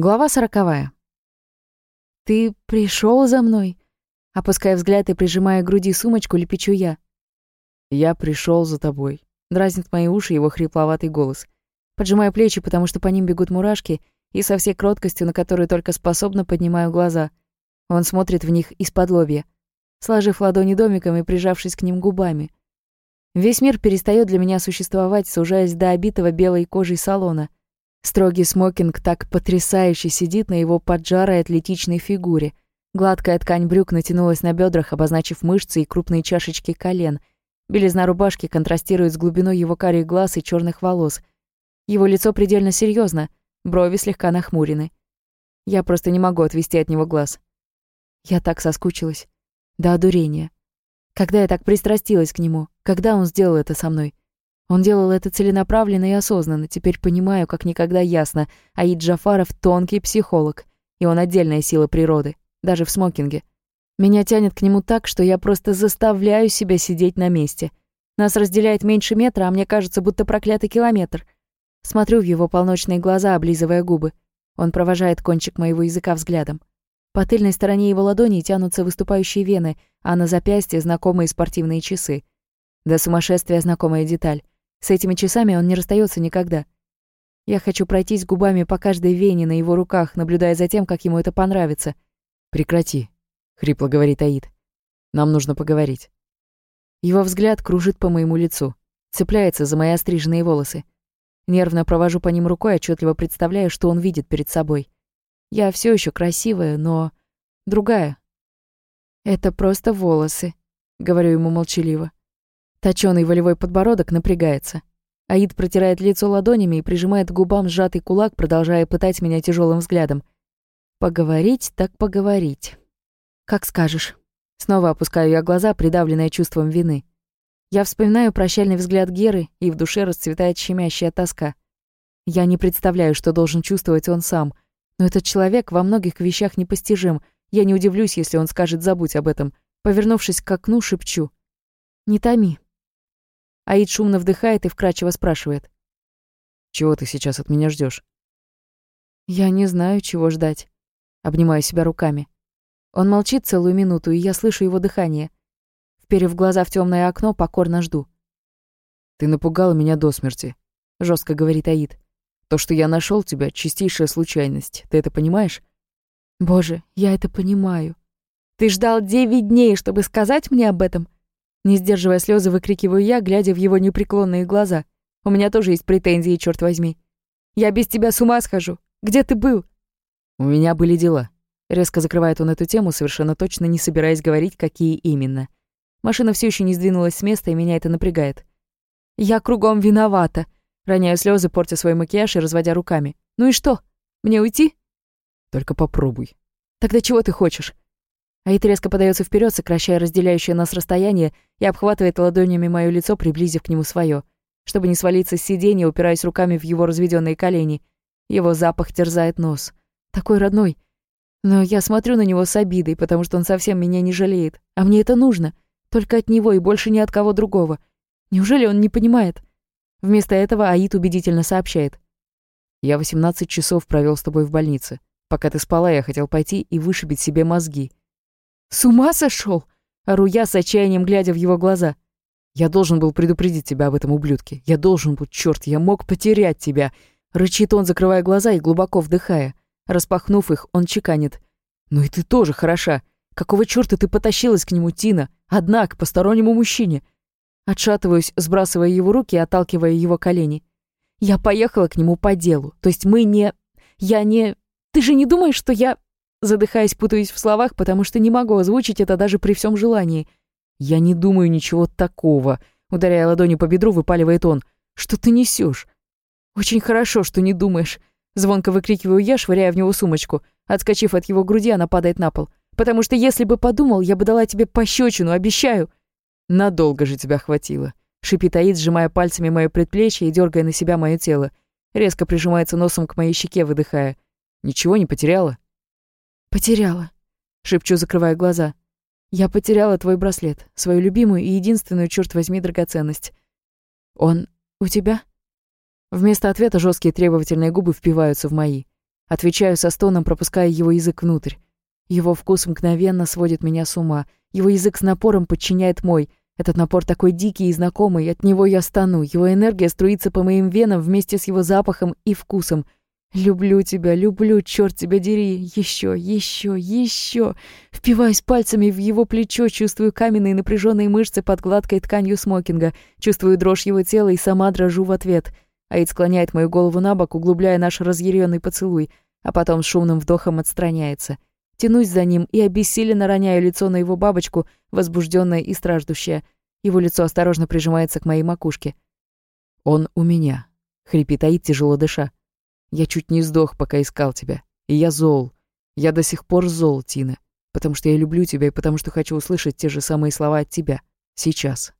Глава сороковая. «Ты пришел за мной?» Опуская взгляд и прижимая к груди сумочку, лепечу я. «Я пришел за тобой», — дразнит мои уши его хрипловатый голос. Поджимаю плечи, потому что по ним бегут мурашки, и со всей кроткостью, на которую только способна, поднимаю глаза. Он смотрит в них из-под лобья, сложив ладони домиком и прижавшись к ним губами. Весь мир перестает для меня существовать, сужаясь до обитого белой кожей салона — Строгий смокинг так потрясающе сидит на его поджарой атлетичной фигуре. Гладкая ткань брюк натянулась на бедрах, обозначив мышцы и крупные чашечки колен. Белизна рубашки контрастирует с глубиной его карих глаз и черных волос. Его лицо предельно серьезно, брови слегка нахмурены. Я просто не могу отвести от него глаз. Я так соскучилась. До одурения. Когда я так пристрастилась к нему? Когда он сделал это со мной? Он делал это целенаправленно и осознанно, теперь понимаю, как никогда ясно. Аид Джафаров — тонкий психолог, и он отдельная сила природы, даже в смокинге. Меня тянет к нему так, что я просто заставляю себя сидеть на месте. Нас разделяет меньше метра, а мне кажется, будто проклятый километр. Смотрю в его полночные глаза, облизывая губы. Он провожает кончик моего языка взглядом. По тыльной стороне его ладони тянутся выступающие вены, а на запястье знакомые спортивные часы. До сумасшествия знакомая деталь. С этими часами он не расстается никогда. Я хочу пройтись губами по каждой вене на его руках, наблюдая за тем, как ему это понравится. «Прекрати», — хрипло говорит Аид. «Нам нужно поговорить». Его взгляд кружит по моему лицу, цепляется за мои остриженные волосы. Нервно провожу по ним рукой, отчетливо представляю, что он видит перед собой. Я все еще красивая, но другая. «Это просто волосы», — говорю ему молчаливо. Точёный волевой подбородок напрягается. Аид протирает лицо ладонями и прижимает к губам сжатый кулак, продолжая пытать меня тяжелым взглядом. Поговорить так поговорить. Как скажешь. Снова опускаю я глаза, придавленная чувством вины. Я вспоминаю прощальный взгляд Геры, и в душе расцветает щемящая тоска. Я не представляю, что должен чувствовать он сам, но этот человек во многих вещах непостижим. Я не удивлюсь, если он скажет «забудь об этом». Повернувшись к окну, шепчу. «Не томи, Аид шумно вдыхает и вкрадчиво спрашивает. «Чего ты сейчас от меня ждешь? «Я не знаю, чего ждать». Обнимаю себя руками. Он молчит целую минуту, и я слышу его дыхание. Вперев глаза в темное окно, покорно жду. «Ты напугала меня до смерти», — жестко говорит Аид. «То, что я нашел тебя, — чистейшая случайность. Ты это понимаешь?» «Боже, я это понимаю. Ты ждал девять дней, чтобы сказать мне об этом?» Не сдерживая слезы, выкрикиваю я, глядя в его непреклонные глаза. У меня тоже есть претензии, черт возьми. Я без тебя с ума схожу. Где ты был? У меня были дела. Резко закрывает он эту тему, совершенно точно не собираясь говорить, какие именно. Машина все еще не сдвинулась с места, и меня это напрягает. Я кругом виновата. Роняю слезы, портя свой макияж и разводя руками. Ну и что? Мне уйти? Только попробуй. Тогда чего ты хочешь? Аид резко подается вперед, сокращая разделяющее нас расстояние, и обхватывает ладонями мое лицо, приблизив к нему свое, чтобы не свалиться с сиденья, упираясь руками в его разведенные колени. Его запах терзает нос. Такой родной. Но я смотрю на него с обидой, потому что он совсем меня не жалеет. А мне это нужно. Только от него и больше ни от кого другого. Неужели он не понимает? Вместо этого Аид убедительно сообщает. «Я 18 часов провел с тобой в больнице. Пока ты спала, я хотел пойти и вышибить себе мозги. «С ума сошел? Ору я с отчаянием, глядя в его глаза. «Я должен был предупредить тебя об этом ублюдке. Я должен был, черт, я мог потерять тебя!» Рычит он, закрывая глаза и глубоко вдыхая. Распахнув их, он чеканит. «Ну и ты тоже хороша. Какого черта ты потащилась к нему, Тина? Одна, к постороннему мужчине?» Отшатываюсь, сбрасывая его руки и отталкивая его колени. «Я поехала к нему по делу. То есть мы не... Я не... Ты же не думаешь, что я...» Задыхаясь, путаюсь в словах, потому что не могу озвучить это даже при всем желании. «Я не думаю ничего такого», — ударяя ладонью по бедру, выпаливает он. «Что ты несешь? «Очень хорошо, что не думаешь», — звонко выкрикиваю я, швыряя в него сумочку. Отскочив от его груди, она падает на пол. «Потому что если бы подумал, я бы дала тебе пощечину, обещаю». «Надолго же тебя хватило», — шипит Аид, сжимая пальцами мое предплечье и дергая на себя мое тело. Резко прижимается носом к моей щеке, выдыхая. «Ничего не потеряла?» «Потеряла», — шепчу, закрывая глаза. «Я потеряла твой браслет, свою любимую и единственную, черт возьми, драгоценность. Он у тебя?» Вместо ответа жесткие требовательные губы впиваются в мои. Отвечаю со стоном, пропуская его язык внутрь. Его вкус мгновенно сводит меня с ума. Его язык с напором подчиняет мой. Этот напор такой дикий и знакомый, от него я стану. Его энергия струится по моим венам вместе с его запахом и вкусом. Люблю тебя, люблю, черт тебя дери. Еще, еще, еще. Впиваюсь пальцами в его плечо, чувствую каменные напряженные мышцы под гладкой тканью смокинга, чувствую дрожь его тела и сама дрожу в ответ. Аид склоняет мою голову на бок, углубляя наш разъяренный поцелуй, а потом шумным вдохом отстраняется. Тянусь за ним и обессиленно роняю лицо на его бабочку, возбужденное и страждущее. Его лицо осторожно прижимается к моей макушке. «Он у меня», — хрипит Аид, тяжело дыша. Я чуть не сдох, пока искал тебя. И я зол. Я до сих пор зол, Тина. Потому что я люблю тебя и потому что хочу услышать те же самые слова от тебя. Сейчас.